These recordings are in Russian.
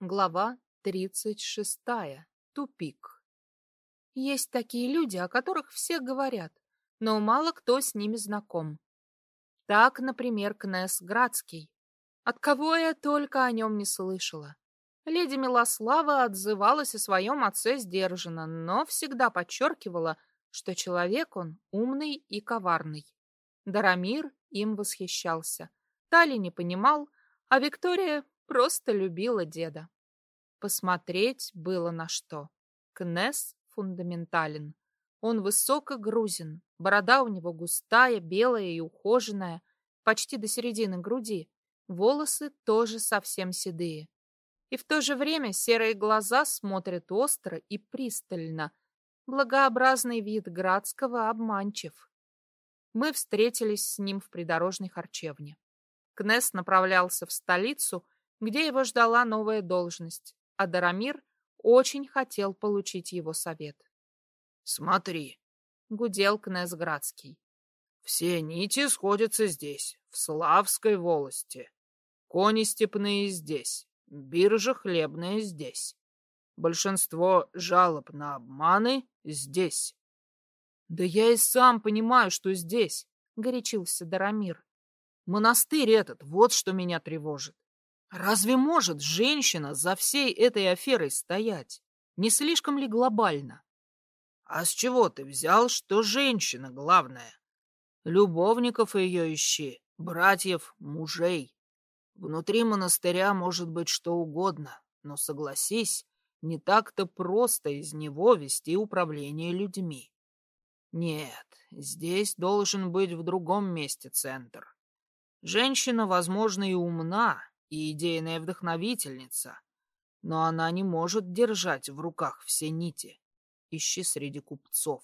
Глава тридцать шестая. Тупик. Есть такие люди, о которых все говорят, но мало кто с ними знаком. Так, например, Кнесс Градский. От кого я только о нем не слышала. Леди Милослава отзывалась о своем отце сдержанно, но всегда подчеркивала, что человек он умный и коварный. Дарамир им восхищался. Тали не понимал, а Виктория просто любила деда. Посмотреть было на что. Кнесс фундаментален. Он высоко грузен, борода у него густая, белая и ухоженная, почти до середины груди. Волосы тоже совсем седые. И в то же время серые глаза смотрят остро и пристально. Благообразный вид Градского обманчив. Мы встретились с ним в придорожной харчевне. Кнесс направлялся в столицу, где его ждала новая должность, а Дарамир очень хотел получить его совет. «Смотри», — гудел князь Градский. «Все нити сходятся здесь, в Славской волости. Кони степные здесь, биржа хлебная здесь. Большинство жалоб на обманы здесь». «Да я и сам понимаю, что здесь», — горячился Дарамир. «Монастырь этот, вот что меня тревожит. Разве может женщина за всей этой аферой стоять? Не слишком ли глобально? А с чего ты взял, что женщина главная? Любовников ее ищи, братьев, мужей. Внутри монастыря может быть что угодно, но согласись, не так-то просто из него вести управление людьми. Нет, здесь должен быть в другом месте центр. Женщина, возможно, и умна, и идейная вдохновительница, но она не может держать в руках все нити. Ищи среди купцов.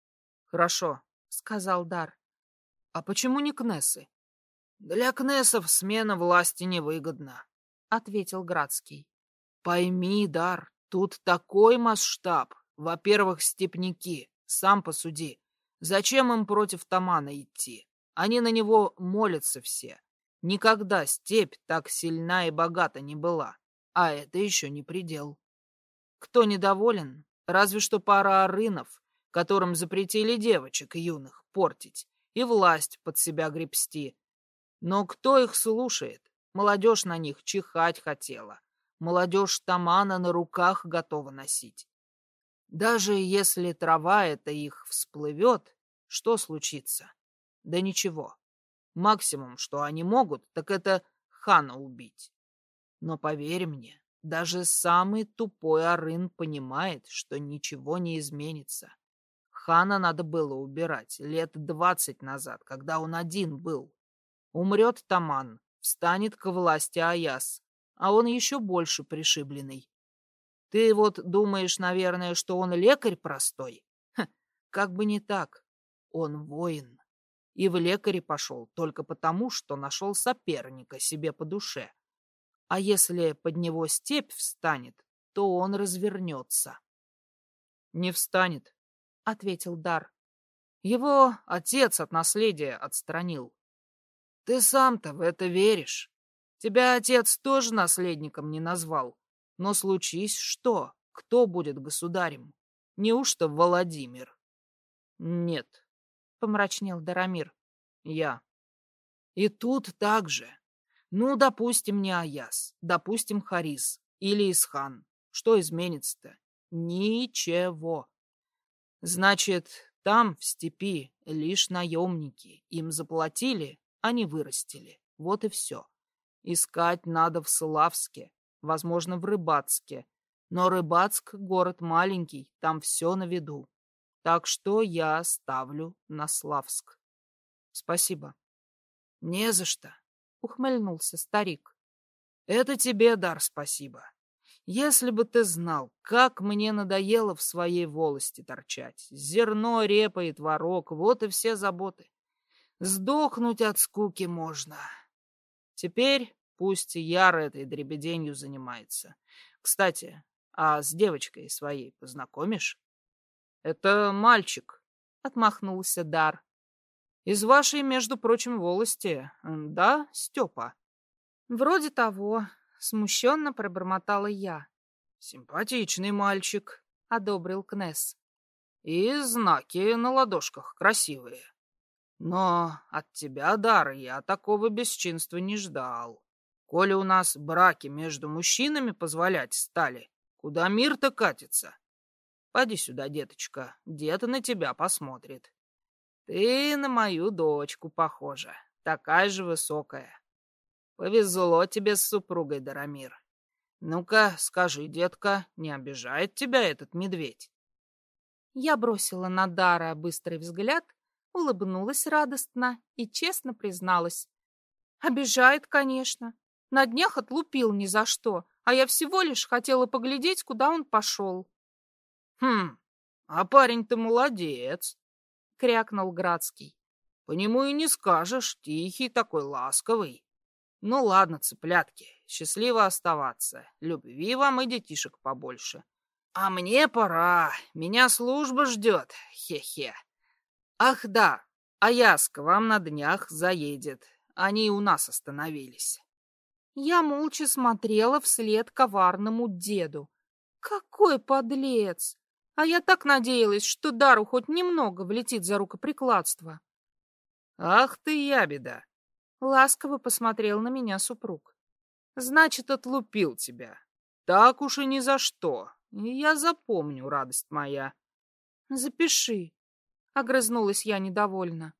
— Хорошо, — сказал Дар. — А почему не Кнессы? — Для Кнессов смена власти невыгодна, — ответил Градский. — Пойми, Дар, тут такой масштаб. Во-первых, степняки, сам посуди. Зачем им против Тамана идти? Они на него молятся все. Никогда степь так сильна и богата не была, а это еще не предел. Кто недоволен? Разве что пара арынов, которым запретили девочек юных портить и власть под себя гребсти. Но кто их слушает? Молодежь на них чихать хотела. Молодежь тамана на руках готова носить. Даже если трава эта их всплывет, что случится? Да ничего. Максимум, что они могут, так это хана убить. Но поверь мне, даже самый тупой Арын понимает, что ничего не изменится. Хана надо было убирать лет двадцать назад, когда он один был. Умрет Таман, встанет к власти Аяс, а он еще больше пришибленный. Ты вот думаешь, наверное, что он лекарь простой? Ха, как бы не так. Он воин и в лекаре пошел только потому, что нашел соперника себе по душе. А если под него степь встанет, то он развернется. — Не встанет, — ответил Дар. Его отец от наследия отстранил. Ты сам-то в это веришь. Тебя отец тоже наследником не назвал. Но случись что, кто будет государем? Неужто Владимир? Нет, помрачнел Дарамир. Я. И тут так же. Ну, допустим, не Аяс, допустим, Харис или Исхан. Что изменится-то? Ничего. Значит, там, в степи, лишь наемники. Им заплатили, они вырастили. Вот и все. Искать надо в Славске, возможно, в Рыбацке. Но Рыбацк — город маленький, там все на виду. Так что я ставлю на Славск. Спасибо. Не за что, ухмыльнулся старик. Это тебе, дар, спасибо. Если бы ты знал, как мне надоело в своей волости торчать. Зерно, репа и творог — вот и все заботы. Сдохнуть от скуки можно. Теперь пусть Яр этой дребеденью занимается. Кстати, а с девочкой своей познакомишь? — Это мальчик, — отмахнулся Дар. — Из вашей, между прочим, волости, да, Степа? — Вроде того. смущенно пробормотала я. Симпатичный мальчик, одобрил Кнесс. И знаки на ладошках красивые. Но от тебя, Дара, я такого бесчинства не ждал. Коли у нас браки между мужчинами позволять стали, куда мир-то катится? Поди сюда, деточка, дед на тебя посмотрит. Ты на мою дочку похожа, такая же высокая. Повезло тебе с супругой, Дарамир. Ну-ка, скажи, детка, не обижает тебя этот медведь? Я бросила на Дара быстрый взгляд, улыбнулась радостно и честно призналась. Обижает, конечно. На днях отлупил ни за что, а я всего лишь хотела поглядеть, куда он пошел. Хм, а парень-то молодец, крякнул Градский. По нему и не скажешь, тихий такой, ласковый. Ну ладно, цыплятки, счастливо оставаться. Любви вам и детишек побольше. А мне пора, меня служба ждет, хе-хе. Ах да, а Яс вам на днях заедет. Они у нас остановились. Я молча смотрела вслед коварному деду. Какой подлец! А я так надеялась, что Дару хоть немного влетит за рукоприкладство. Ах ты, ябеда! Ласково посмотрел на меня супруг. Значит, отлупил тебя. Так уж и ни за что. Я запомню, радость моя. Запиши. Огрызнулась я недовольно.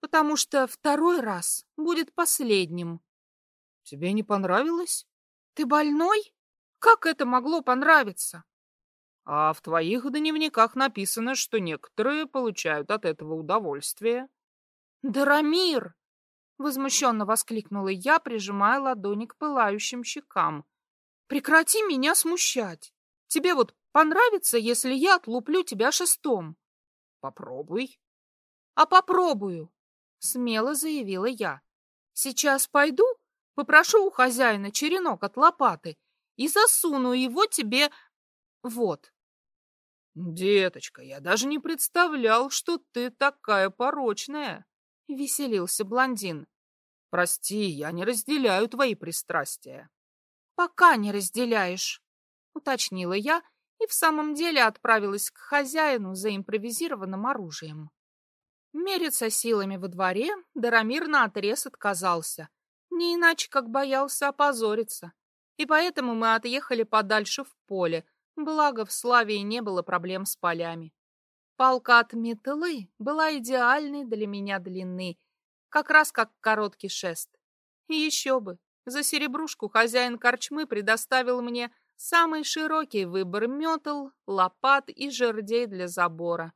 Потому что второй раз будет последним. Тебе не понравилось? Ты больной? Как это могло понравиться? А в твоих дневниках написано, что некоторые получают от этого удовольствие. Дарамир! Возмущенно воскликнула я, прижимая ладони к пылающим щекам. Прекрати меня смущать. Тебе вот понравится, если я отлуплю тебя шестом? Попробуй. А попробую, смело заявила я. Сейчас пойду, попрошу у хозяина черенок от лопаты и засуну его тебе вот. Деточка, я даже не представлял, что ты такая порочная. — веселился блондин. «Прости, я не разделяю твои пристрастия». «Пока не разделяешь», — уточнила я и в самом деле отправилась к хозяину за импровизированным оружием. Мериться силами во дворе Дарамир наотрез отказался, не иначе как боялся опозориться. И поэтому мы отъехали подальше в поле, благо в Славии не было проблем с полями. Палка от метлы была идеальной для меня длины, как раз как короткий шест. Еще бы, за серебрушку хозяин корчмы предоставил мне самый широкий выбор метл, лопат и жердей для забора.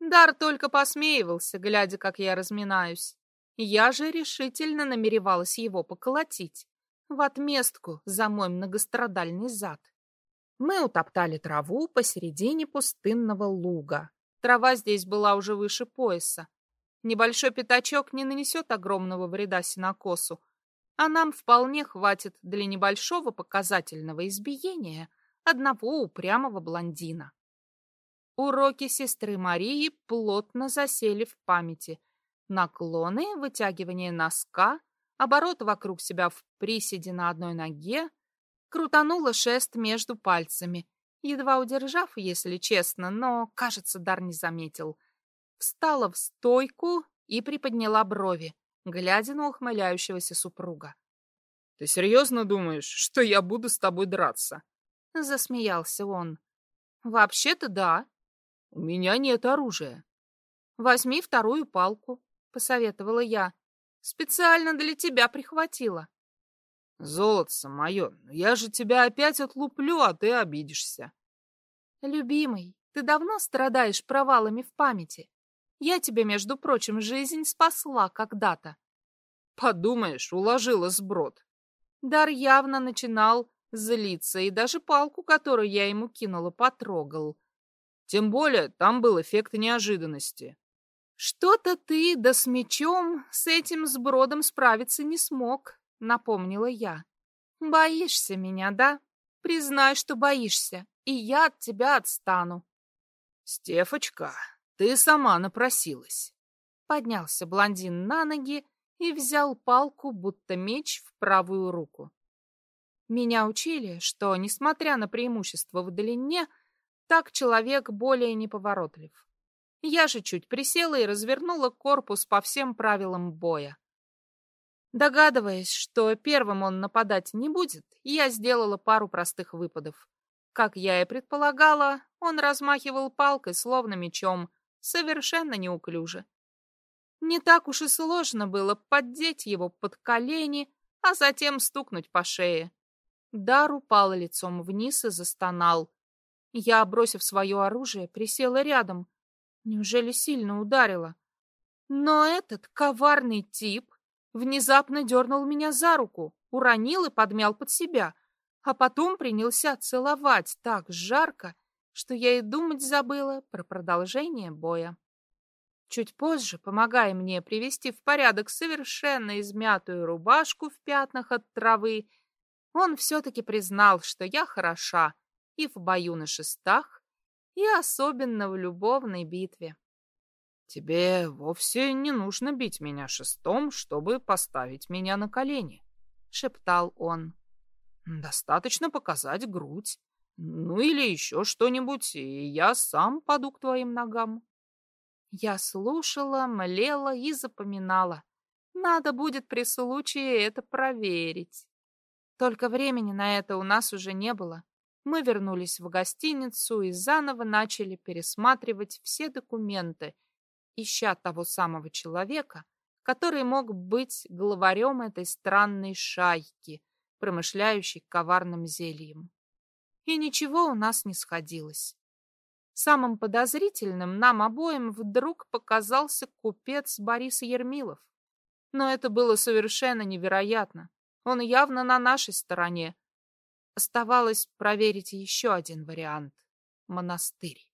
Дар только посмеивался, глядя, как я разминаюсь. Я же решительно намеревалась его поколотить в отместку за мой многострадальный зад. Мы утоптали траву посередине пустынного луга, Трава здесь была уже выше пояса. Небольшой пятачок не нанесет огромного вреда синокосу, а нам вполне хватит для небольшого показательного избиения одного упрямого блондина. Уроки сестры Марии плотно засели в памяти. Наклоны, вытягивание носка, оборот вокруг себя в приседе на одной ноге, крутанула шест между пальцами — едва удержав, если честно, но, кажется, Дар не заметил. Встала в стойку и приподняла брови, глядя на ухмыляющегося супруга. — Ты серьезно думаешь, что я буду с тобой драться? — засмеялся он. — Вообще-то да. — У меня нет оружия. — Возьми вторую палку, — посоветовала я. — Специально для тебя прихватила. Золотце мое, я же тебя опять отлуплю, а ты обидишься. Любимый, ты давно страдаешь провалами в памяти. Я тебе, между прочим, жизнь спасла когда-то. Подумаешь, уложила сброд. Дар явно начинал злиться, и даже палку, которую я ему кинула, потрогал. Тем более там был эффект неожиданности. Что-то ты, да с мечом, с этим сбродом справиться не смог, напомнила я. Боишься меня, да? Признай, что боишься, и я от тебя отстану. Стефочка, ты сама напросилась. Поднялся блондин на ноги и взял палку, будто меч, в правую руку. Меня учили, что, несмотря на преимущество в длине, так человек более неповоротлив. Я же чуть присела и развернула корпус по всем правилам боя. Догадываясь, что первым он нападать не будет, я сделала пару простых выпадов. Как я и предполагала, он размахивал палкой, словно мечом, совершенно неуклюже. Не так уж и сложно было поддеть его под колени, а затем стукнуть по шее. Дар упал лицом вниз и застонал. Я, бросив свое оружие, присела рядом. Неужели сильно ударила? Но этот коварный тип внезапно дернул меня за руку, уронил и подмял под себя, а потом принялся целовать так жарко, что я и думать забыла про продолжение боя. Чуть позже, помогая мне привести в порядок совершенно измятую рубашку в пятнах от травы, он все-таки признал, что я хороша и в бою на шестах, и особенно в любовной битве. «Тебе вовсе не нужно бить меня шестом, чтобы поставить меня на колени», — шептал он. «Достаточно показать грудь, ну или еще что-нибудь, и я сам паду к твоим ногам». Я слушала, млела и запоминала. Надо будет при случае это проверить. Только времени на это у нас уже не было. Мы вернулись в гостиницу и заново начали пересматривать все документы, ища того самого человека, который мог быть главарем этой странной шайки, промышляющей коварным зельем. И ничего у нас не сходилось. Самым подозрительным нам обоим вдруг показался купец Борис Ермилов. Но это было совершенно невероятно. Он явно на нашей стороне. Оставалось проверить еще один вариант — монастырь.